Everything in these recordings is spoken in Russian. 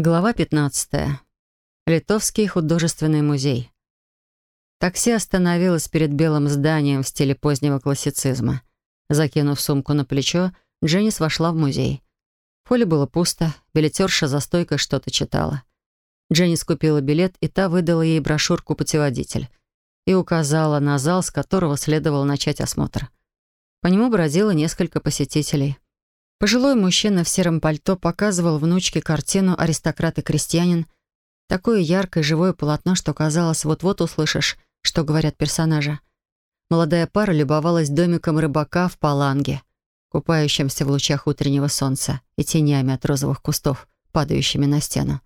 Глава 15. Литовский художественный музей. Такси остановилось перед белым зданием в стиле позднего классицизма. Закинув сумку на плечо, Дженнис вошла в музей. В холле было пусто, билетерша за стойкой что-то читала. Дженнис купила билет, и та выдала ей брошюрку-путеводитель и указала на зал, с которого следовало начать осмотр. По нему бродило несколько посетителей — Пожилой мужчина в сером пальто показывал внучке картину «Аристократ и крестьянин». Такое яркое живое полотно, что казалось, вот-вот услышишь, что говорят персонажи. Молодая пара любовалась домиком рыбака в Паланге, купающимся в лучах утреннего солнца и тенями от розовых кустов, падающими на стену.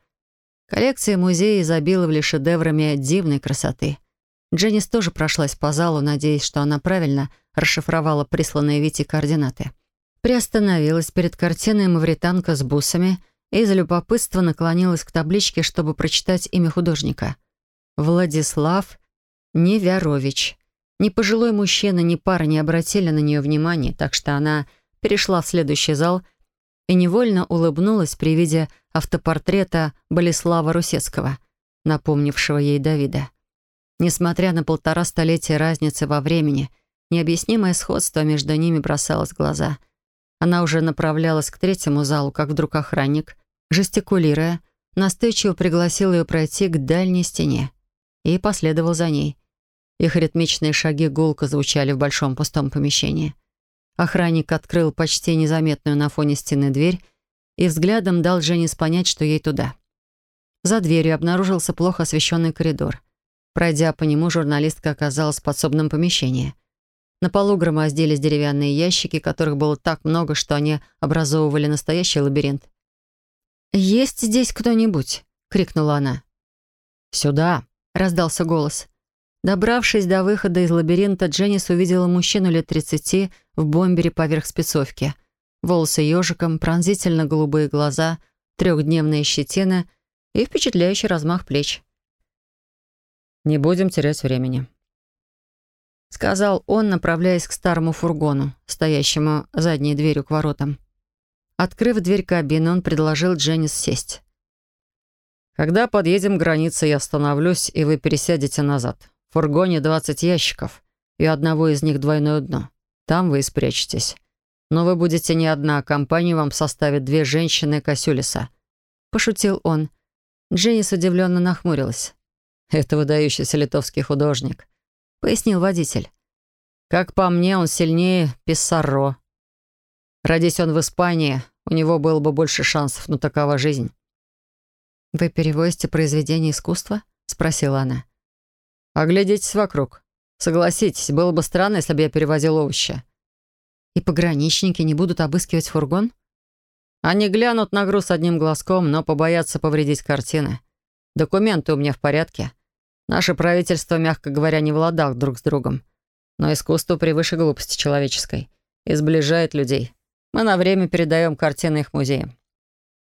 Коллекции музея изобиловали шедеврами дивной красоты. Дженнис тоже прошлась по залу, надеясь, что она правильно расшифровала присланные Вити координаты приостановилась перед картиной «Мавританка с бусами» и из любопытства наклонилась к табличке, чтобы прочитать имя художника. Владислав Невярович. Ни пожилой мужчина, ни пара не обратили на нее внимания, так что она перешла в следующий зал и невольно улыбнулась при виде автопортрета Болеслава Русецкого, напомнившего ей Давида. Несмотря на полтора столетия разницы во времени, необъяснимое сходство между ними бросалось в глаза — она уже направлялась к третьему залу, как вдруг охранник, жестикулируя, настойчиво пригласил ее пройти к дальней стене и последовал за ней. Их ритмичные шаги гулко звучали в большом пустом помещении. Охранник открыл почти незаметную на фоне стены дверь и взглядом дал Дженнис понять, что ей туда. За дверью обнаружился плохо освещенный коридор. Пройдя по нему, журналистка оказалась в подсобном помещении. На полу громоздились деревянные ящики, которых было так много, что они образовывали настоящий лабиринт. «Есть здесь кто-нибудь?» — крикнула она. «Сюда!» — раздался голос. Добравшись до выхода из лабиринта, Дженнис увидела мужчину лет тридцати в бомбере поверх спецовки. Волосы ежиком, пронзительно голубые глаза, трехдневная щетина и впечатляющий размах плеч. «Не будем терять времени», сказал он, направляясь к старому фургону, стоящему задней дверью к воротам. Открыв дверь кабины, он предложил Дженнис сесть. «Когда подъедем к границе, я остановлюсь, и вы пересядете назад. В фургоне 20 ящиков, и одного из них двойное дно. Там вы и спрячетесь. Но вы будете не одна, а компанию вам составят две женщины Косюлиса». Пошутил он. Дженнис удивленно нахмурилась. «Это выдающийся литовский художник пояснил водитель. «Как по мне, он сильнее Писсаро. Родись он в Испании, у него было бы больше шансов, но такова жизнь». «Вы перевозите произведение искусства?» — спросила она. «Оглядитесь вокруг. Согласитесь, было бы странно, если бы я перевозил овощи». «И пограничники не будут обыскивать фургон?» «Они глянут на груз одним глазком, но побоятся повредить картины. Документы у меня в порядке. Наше правительство, мягко говоря, не в ладах друг с другом. Но искусство превыше глупости человеческой и сближает людей. Мы на время передаем картины их музеям.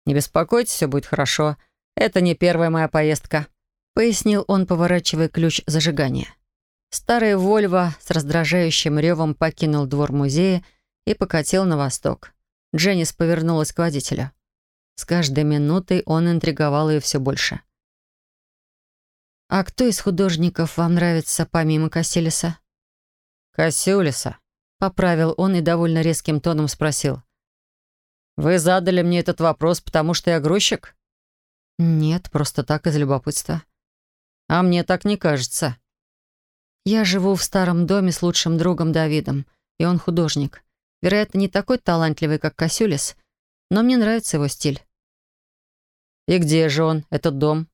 Не беспокойтесь, все будет хорошо. Это не первая моя поездка», — пояснил он, поворачивая ключ зажигания. Старый Вольво с раздражающим ревом покинул двор музея и покатил на восток. Дженнис повернулась к водителю. С каждой минутой он интриговал ее все больше. «А кто из художников вам нравится помимо Кассилиса?» «Кассиулиса», — поправил он и довольно резким тоном спросил. «Вы задали мне этот вопрос, потому что я грузчик?» «Нет, просто так, из любопытства». «А мне так не кажется». «Я живу в старом доме с лучшим другом Давидом, и он художник. Вероятно, не такой талантливый, как Кассиулис, но мне нравится его стиль». «И где же он, этот дом?»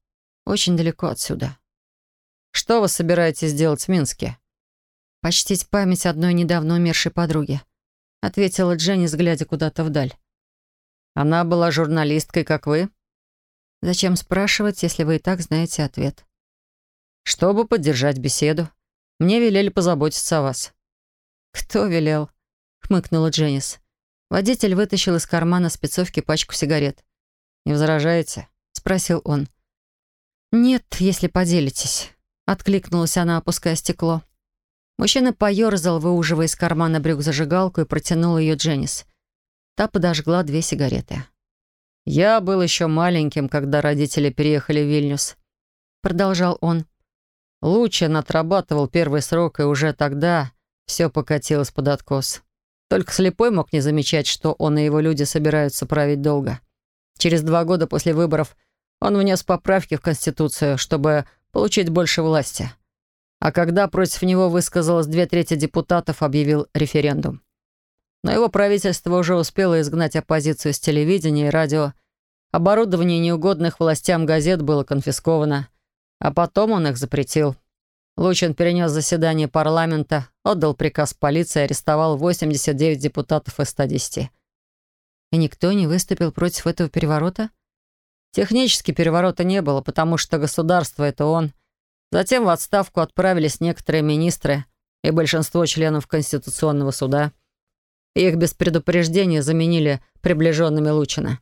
«Очень далеко отсюда». Что вы собираетесь делать в Минске?» «Почтить память одной недавно умершей подруги», — ответила Дженни, глядя куда-то вдаль. «Она была журналисткой, как вы?» «Зачем спрашивать, если вы и так знаете ответ?» «Чтобы поддержать беседу. Мне велели позаботиться о вас». «Кто велел?» — хмыкнула Дженнис. Водитель вытащил из кармана спецовки пачку сигарет. «Не возражаете?» — спросил он. «Нет, если поделитесь». Откликнулась она, опуская стекло. Мужчина поерзал, выуживая из кармана брюк зажигалку и протянул ее Дженнис. Та подожгла две сигареты. «Я был еще маленьким, когда родители переехали в Вильнюс», — продолжал он. Лучин отрабатывал первый срок, и уже тогда все покатилось под откос. Только слепой мог не замечать, что он и его люди собираются править долго. Через два года после выборов он внес поправки в Конституцию, чтобы получить больше власти. А когда против него высказалось две трети депутатов, объявил референдум. Но его правительство уже успело изгнать оппозицию с телевидения и радио. Оборудование неугодных властям газет было конфисковано, а потом он их запретил. Лучин перенес заседание парламента, отдал приказ полиции, арестовал 89 депутатов из 110. И никто не выступил против этого переворота? Технически переворота не было, потому что государство — это он. Затем в отставку отправились некоторые министры и большинство членов Конституционного суда. Их без предупреждения заменили приближенными Лучина.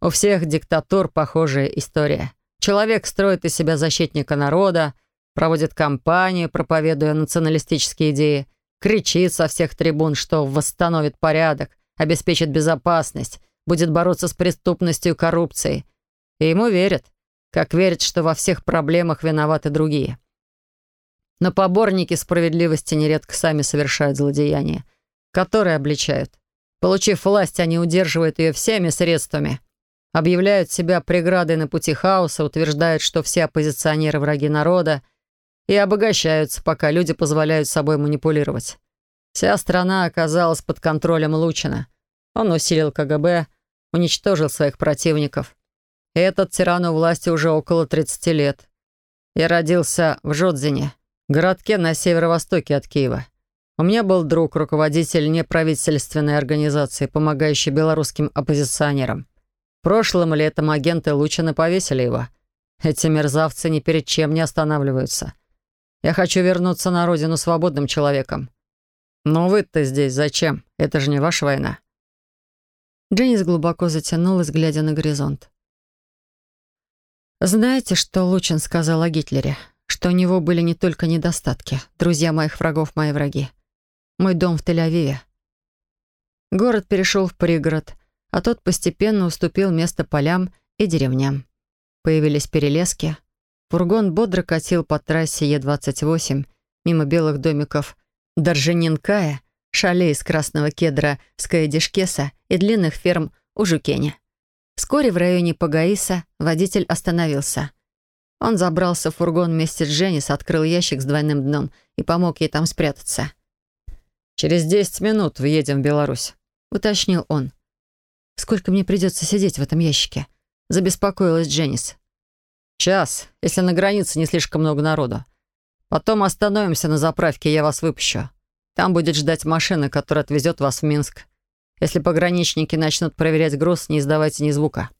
У всех диктатур похожая история. Человек строит из себя защитника народа, проводит кампанию, проповедуя националистические идеи, кричит со всех трибун, что восстановит порядок, обеспечит безопасность, будет бороться с преступностью и коррупцией. И ему верят, как верят, что во всех проблемах виноваты другие. Но поборники справедливости нередко сами совершают злодеяния, которые обличают. Получив власть, они удерживают ее всеми средствами, объявляют себя преградой на пути хаоса, утверждают, что все оппозиционеры враги народа, и обогащаются, пока люди позволяют собой манипулировать. Вся страна оказалась под контролем Лучина. Он усилил КГБ, уничтожил своих противников. Этот тиран у власти уже около 30 лет. Я родился в Жодзине, городке на северо-востоке от Киева. У меня был друг, руководитель неправительственной организации, помогающий белорусским оппозиционерам. Прошлым летом агенты Лучина повесили его. Эти мерзавцы ни перед чем не останавливаются. Я хочу вернуться на родину свободным человеком. Но вы-то здесь зачем? Это же не ваша война». Дженнис глубоко затянулась, глядя на горизонт. «Знаете, что Лучин сказал о Гитлере? Что у него были не только недостатки. Друзья моих врагов — мои враги. Мой дом в Тель-Авиве. Город перешел в пригород, а тот постепенно уступил место полям и деревням. Появились перелески — Фургон бодро катил по трассе Е-28 мимо белых домиков Доржененкая, шале из красного кедра Скаедишкеса и длинных ферм у Жукене. Вскоре в районе Пагаиса водитель остановился. Он забрался в фургон вместе с Дженнис, открыл ящик с двойным дном и помог ей там спрятаться. «Через десять минут въедем в Беларусь», — уточнил он. «Сколько мне придется сидеть в этом ящике?» — забеспокоилась Дженнис. Час, если на границе не слишком много народу. Потом остановимся на заправке, я вас выпущу. Там будет ждать машина, которая отвезет вас в Минск. Если пограничники начнут проверять груз, не издавайте ни звука».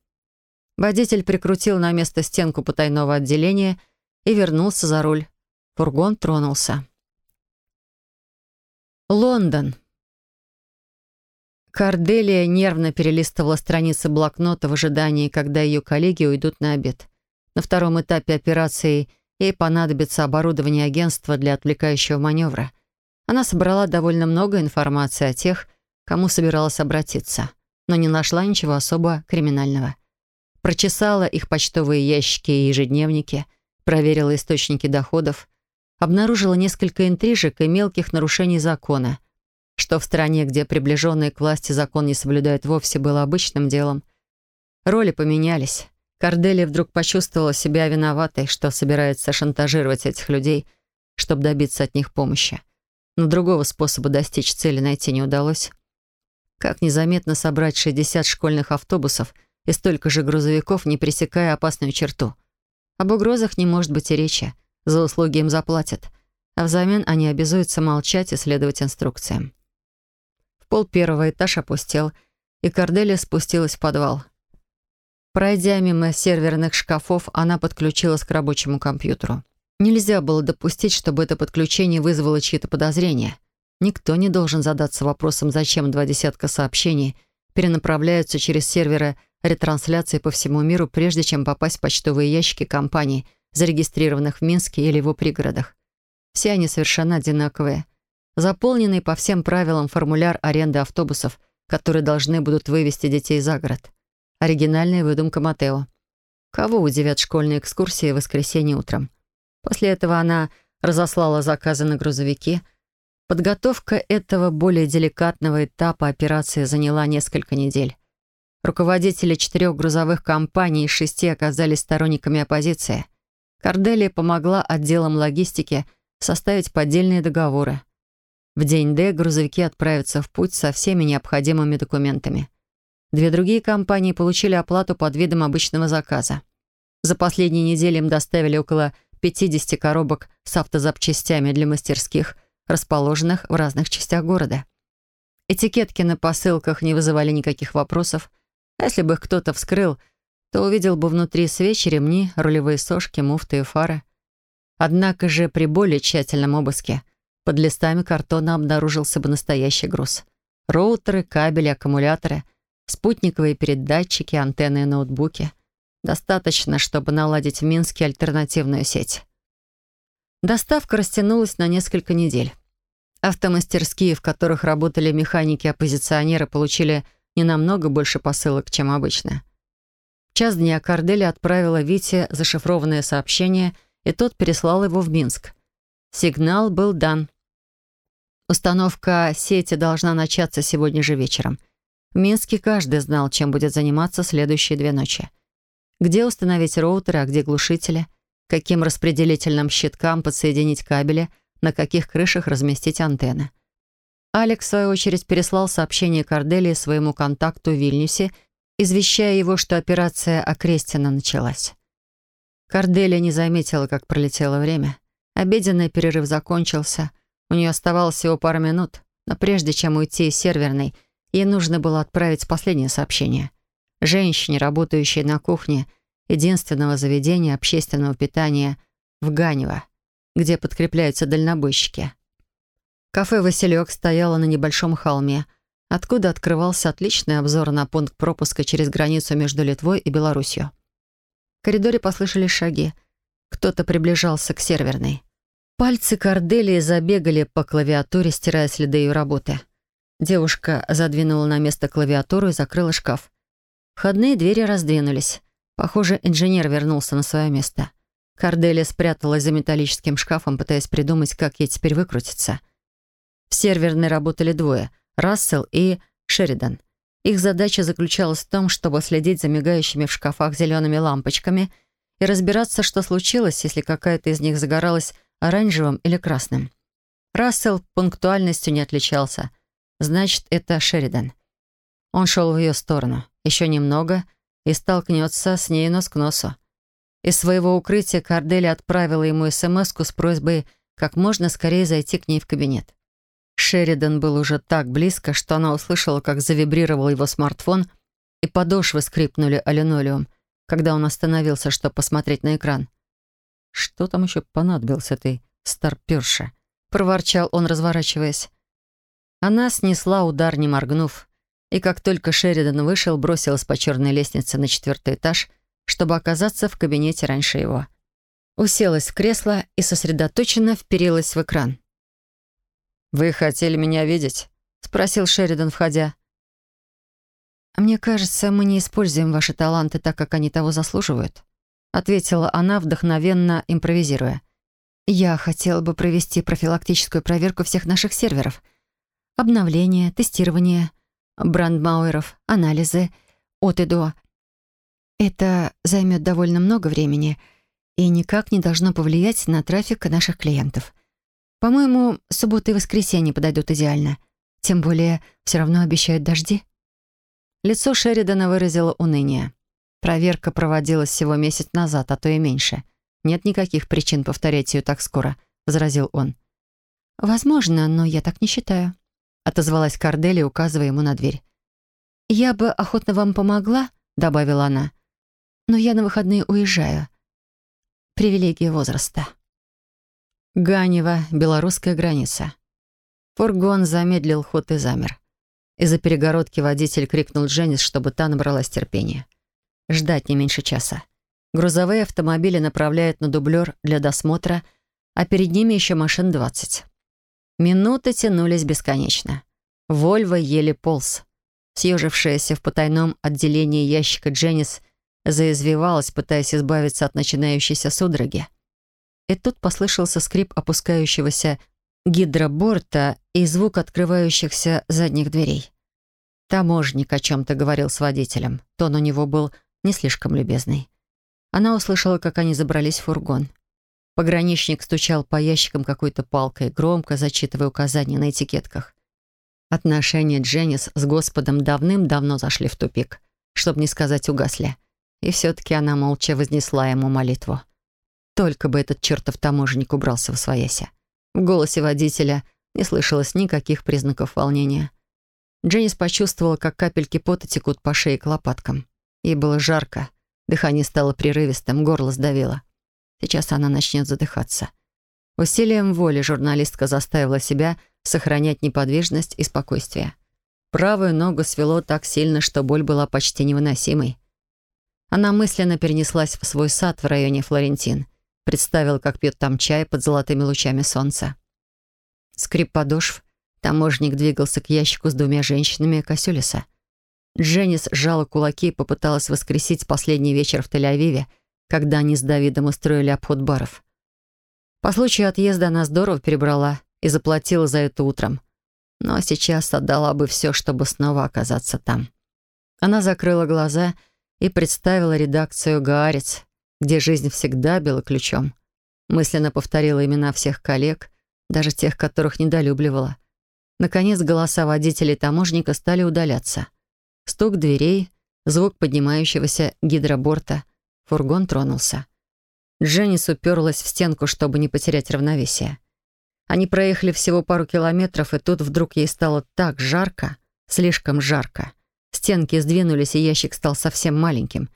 Водитель прикрутил на место стенку потайного отделения и вернулся за руль. Фургон тронулся. Лондон. Карделия нервно перелистывала страницы блокнота в ожидании, когда ее коллеги уйдут на обед. На втором этапе операции ей понадобится оборудование агентства для отвлекающего маневра. Она собрала довольно много информации о тех, кому собиралась обратиться, но не нашла ничего особо криминального. Прочесала их почтовые ящики и ежедневники, проверила источники доходов, обнаружила несколько интрижек и мелких нарушений закона, что в стране, где приближенные к власти закон не соблюдают вовсе, было обычным делом. Роли поменялись. Корделия вдруг почувствовала себя виноватой, что собирается шантажировать этих людей, чтобы добиться от них помощи. Но другого способа достичь цели найти не удалось. Как незаметно собрать 60 школьных автобусов и столько же грузовиков, не пресекая опасную черту? Об угрозах не может быть и речи. За услуги им заплатят. А взамен они обязуются молчать и следовать инструкциям. В пол первого этаж опустел, и Корделия спустилась в подвал — Пройдя мимо серверных шкафов, она подключилась к рабочему компьютеру. Нельзя было допустить, чтобы это подключение вызвало чьи-то подозрения. Никто не должен задаться вопросом, зачем два десятка сообщений перенаправляются через серверы ретрансляции по всему миру, прежде чем попасть в почтовые ящики компаний, зарегистрированных в Минске или его пригородах. Все они совершенно одинаковые. Заполненный по всем правилам формуляр аренды автобусов, которые должны будут вывести детей за город. Оригинальная выдумка Матео. Кого удивят школьные экскурсии в воскресенье утром? После этого она разослала заказы на грузовики. Подготовка этого более деликатного этапа операции заняла несколько недель. Руководители четырех грузовых компаний из шести оказались сторонниками оппозиции. Корделия помогла отделам логистики составить поддельные договоры. В день Д грузовики отправятся в путь со всеми необходимыми документами. Две другие компании получили оплату под видом обычного заказа. За последние недели им доставили около 50 коробок с автозапчастями для мастерских, расположенных в разных частях города. Этикетки на посылках не вызывали никаких вопросов, а если бы их кто-то вскрыл, то увидел бы внутри свечи, ремни, рулевые сошки, муфты и фары. Однако же при более тщательном обыске под листами картона обнаружился бы настоящий груз. Роутеры, кабели, аккумуляторы, спутниковые передатчики, антенны и ноутбуки. Достаточно, чтобы наладить в Минске альтернативную сеть. Доставка растянулась на несколько недель. Автомастерские, в которых работали механики-оппозиционеры, получили не намного больше посылок, чем обычно. В час дня Кардели отправила Вите зашифрованное сообщение, и тот переслал его в Минск. Сигнал был дан. Установка сети должна начаться сегодня же вечером. В Минске каждый знал, чем будет заниматься следующие две ночи. Где установить роутеры, а где глушители, каким распределительным щиткам подсоединить кабели, на каких крышах разместить антенны. Алекс, в свою очередь, переслал сообщение Корделии своему контакту в Вильнюсе, извещая его, что операция Окрестина началась. Корделия не заметила, как пролетело время. Обеденный перерыв закончился. У нее оставалось всего пара минут, но прежде чем уйти из серверной, ей нужно было отправить последнее сообщение. Женщине, работающей на кухне единственного заведения общественного питания в Ганево, где подкрепляются дальнобойщики. Кафе «Василек» стояло на небольшом холме, откуда открывался отличный обзор на пункт пропуска через границу между Литвой и Беларусью. В коридоре послышались шаги. Кто-то приближался к серверной. Пальцы Корделии забегали по клавиатуре, стирая следы ее работы. Девушка задвинула на место клавиатуру и закрыла шкаф. Входные двери раздвинулись. Похоже, инженер вернулся на свое место. Корделия спряталась за металлическим шкафом, пытаясь придумать, как ей теперь выкрутиться. В серверной работали двое — Рассел и Шеридан. Их задача заключалась в том, чтобы следить за мигающими в шкафах зелеными лампочками и разбираться, что случилось, если какая-то из них загоралась оранжевым или красным. Рассел пунктуальностью не отличался. Значит, это Шеридан. Он шел в ее сторону. Еще немного и столкнется с ней нос к носу. Из своего укрытия Кардели отправила ему смс с просьбой как можно скорее зайти к ней в кабинет. Шеридан был уже так близко, что она услышала, как завибрировал его смартфон, и подошвы скрипнули о линолеум, когда он остановился, чтобы посмотреть на экран. «Что там еще понадобилось этой старперше?» — проворчал он, разворачиваясь. Она снесла удар, не моргнув, и как только Шеридан вышел, бросилась по черной лестнице на четвертый этаж, чтобы оказаться в кабинете раньше его. Уселась в кресло и сосредоточенно вперилась в экран. «Вы хотели меня видеть?» — спросил Шеридан, входя. «Мне кажется, мы не используем ваши таланты так, как они того заслуживают», — ответила она, вдохновенно импровизируя. «Я хотела бы провести профилактическую проверку всех наших серверов. Обновление, тестирование, брандмауэров, анализы, от и до. Это займет довольно много времени и никак не должно повлиять на трафик наших клиентов. По-моему, суббота и воскресенье подойдут идеально. Тем более, все равно обещают дожди. Лицо Шеридана выразило уныние. Проверка проводилась всего месяц назад, а то и меньше. Нет никаких причин повторять ее так скоро, возразил он. Возможно, но я так не считаю, отозвалась Кардели, указывая ему на дверь. Я бы охотно вам помогла, добавила она. Но я на выходные уезжаю. Привилегия возраста. Ганева, белорусская граница. Фургон замедлил ход и замер. Из-за перегородки водитель крикнул Дженнис, чтобы та набралась терпения. Ждать не меньше часа. Грузовые автомобили направляют на дублер для досмотра, а перед ними еще машин двадцать. Минуты тянулись бесконечно. Вольво еле полз. Съежившаяся в потайном отделении ящика Дженнис заизвивалась, пытаясь избавиться от начинающейся судороги. И тут послышался скрип опускающегося гидроборта и звук открывающихся задних дверей. Таможник о чем-то говорил с водителем. Тон у него был не слишком любезный. Она услышала, как они забрались в фургон. Пограничник стучал по ящикам какой-то палкой, громко зачитывая указания на этикетках. Отношения Дженнис с Господом давным-давно зашли в тупик, чтобы не сказать угасли. И все-таки она молча вознесла ему молитву. Только бы этот чертов таможенник убрался в своясе. В голосе водителя не слышалось никаких признаков волнения. Дженнис почувствовала, как капельки пота текут по шее к лопаткам. Ей было жарко, дыхание стало прерывистым, горло сдавило. Сейчас она начнет задыхаться. Усилием воли журналистка заставила себя сохранять неподвижность и спокойствие. Правую ногу свело так сильно, что боль была почти невыносимой. Она мысленно перенеслась в свой сад в районе Флорентин, представила, как пьет там чай под золотыми лучами солнца. Скрип подошв, таможник двигался к ящику с двумя женщинами Кассюлиса. Дженнис сжала кулаки и попыталась воскресить последний вечер в Тель-Авиве, когда они с Давидом устроили обход баров. По случаю отъезда она здорово перебрала и заплатила за это утром. Но сейчас отдала бы все, чтобы снова оказаться там. Она закрыла глаза и представила редакцию «Гаарец», где жизнь всегда била ключом. Мысленно повторила имена всех коллег, даже тех, которых недолюбливала. Наконец голоса водителей таможника стали удаляться. Стук дверей, звук поднимающегося гидроборта. Фургон тронулся. Дженнис уперлась в стенку, чтобы не потерять равновесие. Они проехали всего пару километров, и тут вдруг ей стало так жарко, слишком жарко. Стенки сдвинулись, и ящик стал совсем маленьким.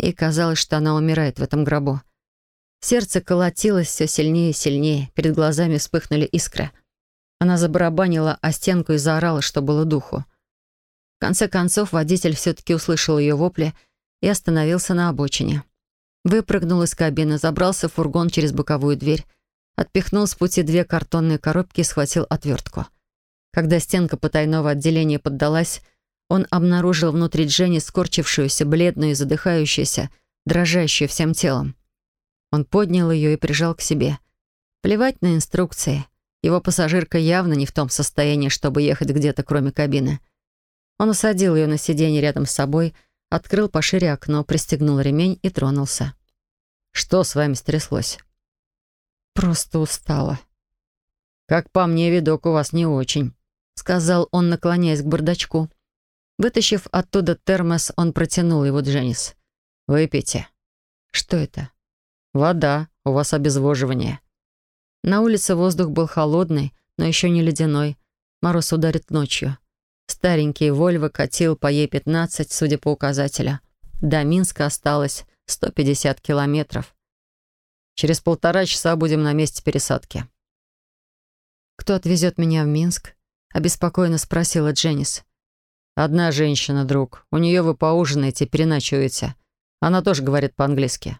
И казалось, что она умирает в этом гробу. Сердце колотилось все сильнее и сильнее, перед глазами вспыхнули искры. Она забарабанила о стенку и заорала, что было духу. В конце концов, водитель все-таки услышал ее вопли и остановился на обочине. Выпрыгнул из кабины, забрался в фургон через боковую дверь, отпихнул с пути две картонные коробки и схватил отвертку. Когда стенка потайного отделения поддалась, он обнаружил внутри Дженни скорчившуюся, бледную и задыхающуюся, дрожащую всем телом. Он поднял ее и прижал к себе. Плевать на инструкции. Его пассажирка явно не в том состоянии, чтобы ехать где-то, кроме кабины. Он усадил ее на сиденье рядом с собой, открыл пошире окно, пристегнул ремень и тронулся. «Что с вами стряслось?» «Просто устала». «Как по мне, видок у вас не очень», — сказал он, наклоняясь к бардачку. Вытащив оттуда термос, он протянул его Дженнис. «Выпейте». «Что это?» «Вода. У вас обезвоживание». На улице воздух был холодный, но еще не ледяной. Мороз ударит ночью. Старенький Вольво катил по Е-15, судя по указателю. До Минска осталось 150 километров. Через полтора часа будем на месте пересадки. «Кто отвезет меня в Минск?» — обеспокоенно спросила Дженнис. «Одна женщина, друг. У нее вы поужинаете, переночуете. Она тоже говорит по-английски.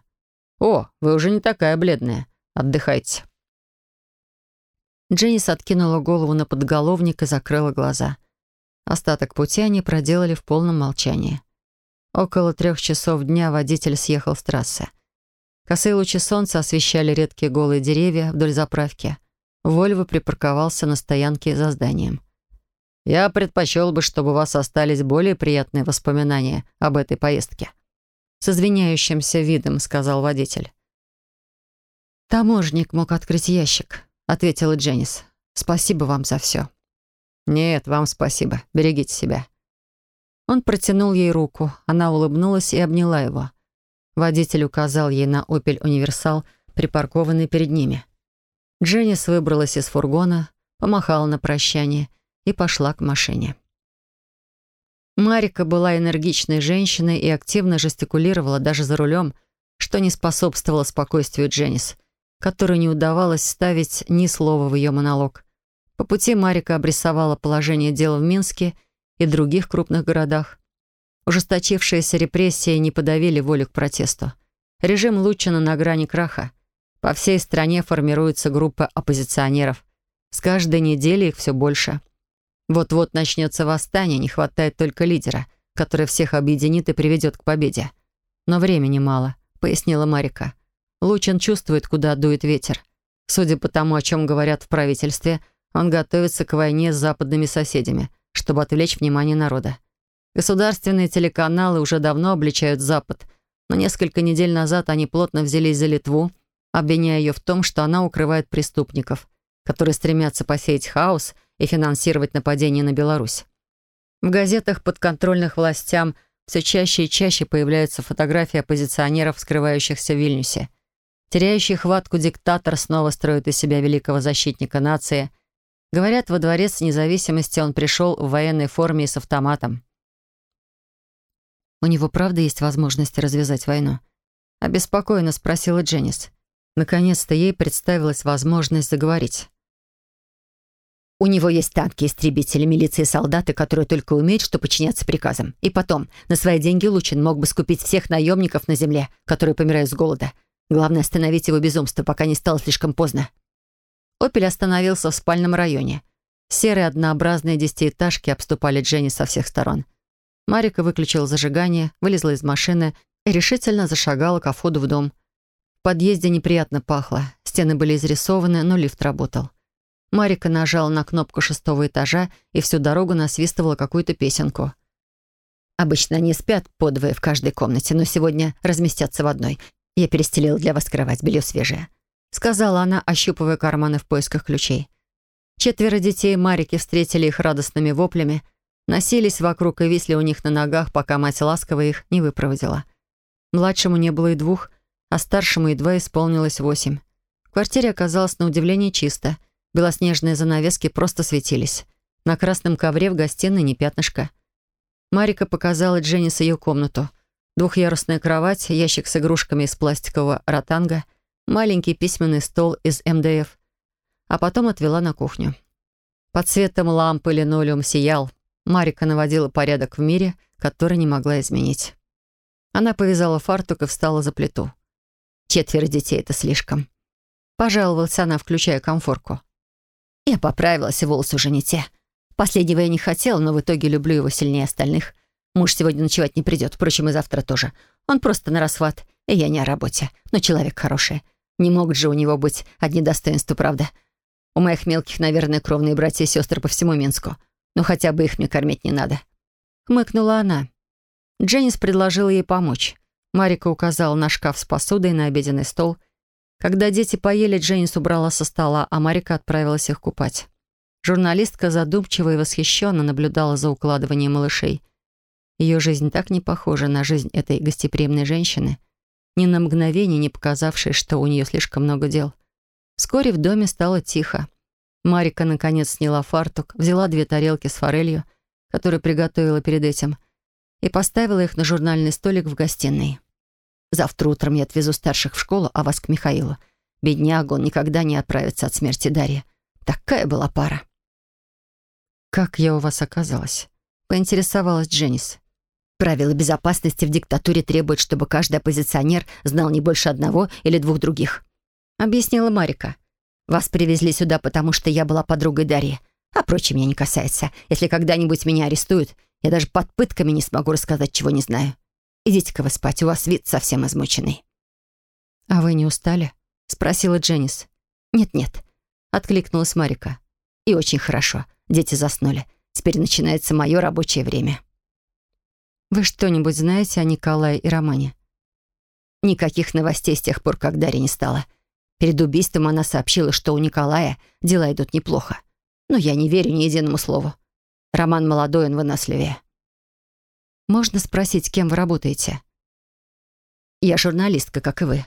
О, вы уже не такая бледная. Отдыхайте». Дженнис откинула голову на подголовник и закрыла глаза. Остаток пути они проделали в полном молчании. Около трех часов дня водитель съехал с трассы. Косые лучи солнца освещали редкие голые деревья вдоль заправки. Вольво припарковался на стоянке за зданием. Я предпочел бы, чтобы у вас остались более приятные воспоминания об этой поездке. С извиняющимся видом сказал водитель. «Таможник мог открыть ящик», — ответила Дженнис. «Спасибо вам за все». «Нет, вам спасибо. Берегите себя». Он протянул ей руку. Она улыбнулась и обняла его. Водитель указал ей на «Опель Универсал», припаркованный перед ними. Дженнис выбралась из фургона, помахала на прощание и пошла к машине. Марика была энергичной женщиной и активно жестикулировала даже за рулем, что не способствовало спокойствию Дженнис, которой не удавалось ставить ни слова в ее монолог. По пути Марика обрисовала положение дела в Минске и других крупных городах. Ужесточившиеся репрессии не подавили волю к протесту. Режим Лучина на грани краха. По всей стране формируется группа оппозиционеров. С каждой недели их все больше. Вот-вот начнется восстание, не хватает только лидера, который всех объединит и приведет к победе. Но времени мало, пояснила Марика. Лучин чувствует, куда дует ветер. Судя по тому, о чем говорят в правительстве, он готовится к войне с западными соседями, чтобы отвлечь внимание народа. Государственные телеканалы уже давно обличают Запад, но несколько недель назад они плотно взялись за Литву, обвиняя ее в том, что она укрывает преступников, которые стремятся посеять хаос и финансировать нападения на Беларусь. В газетах подконтрольных властям все чаще и чаще появляются фотографии оппозиционеров, скрывающихся в Вильнюсе. Теряющий хватку диктатор снова строит из себя великого защитника нации. Говорят, во дворец независимости он пришел в военной форме и с автоматом. «У него правда есть возможность развязать войну?» Обеспокоенно спросила Дженнис. Наконец-то ей представилась возможность заговорить. У него есть танки, истребители, милиции, солдаты, которые только умеют, что подчиняться приказам. И потом, на свои деньги Лучин мог бы скупить всех наемников на земле, которые помирают с голода. Главное, остановить его безумство, пока не стало слишком поздно. «Опель» остановился в спальном районе. Серые однообразные десятиэтажки обступали Дженни со всех сторон. Марика выключила зажигание, вылезла из машины и решительно зашагала ко входу в дом. В подъезде неприятно пахло. Стены были изрисованы, но лифт работал. Марика нажала на кнопку шестого этажа и всю дорогу насвистывала какую-то песенку. «Обычно они спят по двое в каждой комнате, но сегодня разместятся в одной. Я перестелила для вас кровать, белье свежее», — сказала она, ощупывая карманы в поисках ключей. Четверо детей Марики встретили их радостными воплями, носились вокруг и висли у них на ногах, пока мать ласково их не выпроводила. Младшему не было и двух, а старшему едва исполнилось восемь. В квартире оказалось на удивление чисто — Белоснежные занавески просто светились. На красном ковре в гостиной не пятнышко. Марика показала Дженнис ее комнату. Двухъярусная кровать, ящик с игрушками из пластикового ротанга, маленький письменный стол из МДФ. А потом отвела на кухню. Под светом лампы линолеум сиял. Марика наводила порядок в мире, который не могла изменить. Она повязала фартук и встала за плиту. Четверо детей — это слишком. Пожаловалась она, включая комфорку. Я поправилась, и волосы уже не те. Последнего я не хотела, но в итоге люблю его сильнее остальных. Муж сегодня ночевать не придет, впрочем, и завтра тоже. Он просто на расхват, и я не о работе. Но человек хороший. Не могут же у него быть одни достоинства, правда? У моих мелких, наверное, кровные братья и сестры по всему Минску. Но хотя бы их мне кормить не надо. Хмыкнула она. Дженнис предложила ей помочь. Марика указала на шкаф с посудой на обеденный стол — когда дети поели, Дженнис убрала со стола, а Марика отправилась их купать. Журналистка задумчиво и восхищенно наблюдала за укладыванием малышей. Ее жизнь так не похожа на жизнь этой гостеприимной женщины, ни на мгновение не показавшей, что у нее слишком много дел. Вскоре в доме стало тихо. Марика, наконец, сняла фартук, взяла две тарелки с форелью, которые приготовила перед этим, и поставила их на журнальный столик в гостиной. Завтра утром я отвезу старших в школу, а вас к Михаилу. Бедняга, он никогда не отправится от смерти Дарьи. Такая была пара. «Как я у вас оказалась?» — поинтересовалась Дженнис. «Правила безопасности в диктатуре требуют, чтобы каждый оппозиционер знал не больше одного или двух других», — объяснила Марика. «Вас привезли сюда, потому что я была подругой Дарьи. А прочее меня не касается. Если когда-нибудь меня арестуют, я даже под пытками не смогу рассказать, чего не знаю. Идите-ка вы спать, у вас вид совсем измученный». «А вы не устали?» — спросила Дженнис. «Нет-нет», — откликнулась Марика. «И очень хорошо. Дети заснули. Теперь начинается мое рабочее время». «Вы что-нибудь знаете о Николае и Романе?» Никаких новостей с тех пор, как Дарья не стала. Перед убийством она сообщила, что у Николая дела идут неплохо. Но я не верю ни единому слову. Роман молодой, он выносливее. Можно спросить, кем вы работаете?» «Я журналистка, как и вы.